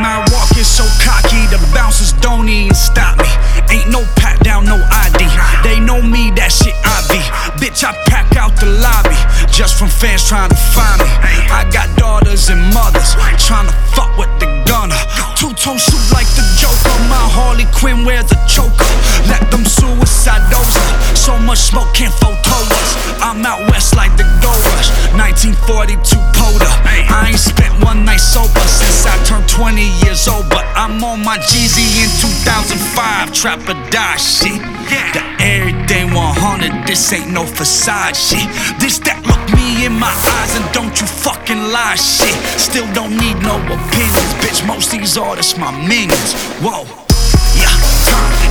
My walk is so cocky, the bouncers don't even stop me. Ain't no pat down, no ID. They know me, that shit I be. Bitch, I pack out the lobby just from fans trying to find me. I got daughters and mothers trying to fuck with the gunner. Two tone suit like the Joker. My Harley Quinn wears a choker. Let them suicide doze. So much smoke can't photo us. I'm out west like the gold rush. 1942 Poda. I ain't spent one night sober since turned 20 years old. But I'm on my Jeezy in 2005. Trap or die shit. The everyday 100. This ain't no facade shit. This that look me in my eyes and don't you fucking lie shit. Still don't need no opinions, bitch. Most these artists my minions. Whoa. Yeah,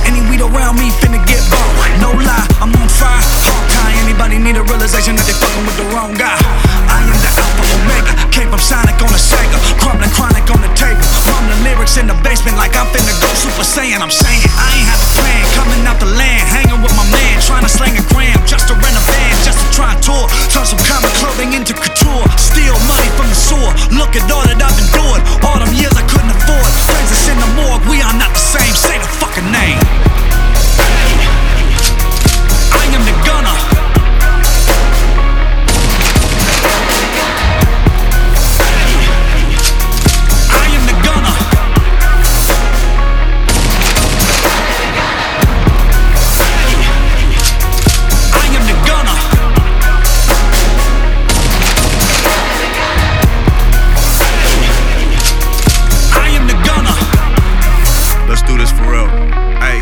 any weed around me finna get bought. No lie, I'm on fire. Hawkeye, anybody need a realization that they fucking with the wrong guy. Saiyan. I'm saying I ain't have a plan, coming out the land, hanging with my man, trying to slang a gram just to rent a van, just to try and tour. Turn some common clothing into couture, steal money from the sewer. Look at all that I've been all do this for real. Hey.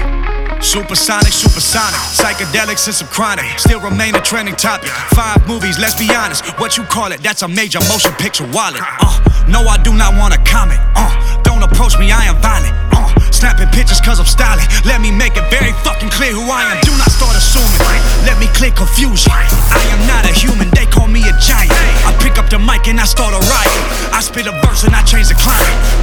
Supersonic, supersonic, psychedelics and some chronic. Still remain a trending topic. Five movies, let's be honest. What you call it, that's a major motion picture wallet. Uh, no, I do not wanna comment. Uh, don't approach me, I am violent. Uh, snapping pictures cause I'm styling. Let me make it very fucking clear who I am. Do not start assuming. Let me clear confusion. I am not a human, they call me a giant. I pick up the mic and I start a riot. I spit a verse and I change the climate.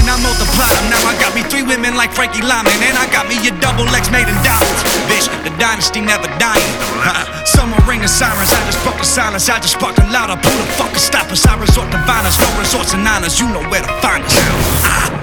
And I multiplied them. Now I got me three women like Frankie Lymon. And I got me a double X made in diamonds. Bitch, the dynasty never dying. Uh-uh. Someone ringing sirens. I just broke the silence. I just sparked a louder. Who the fuck can? I resort to violence. No resorts and honors. You know where to find us. Ah.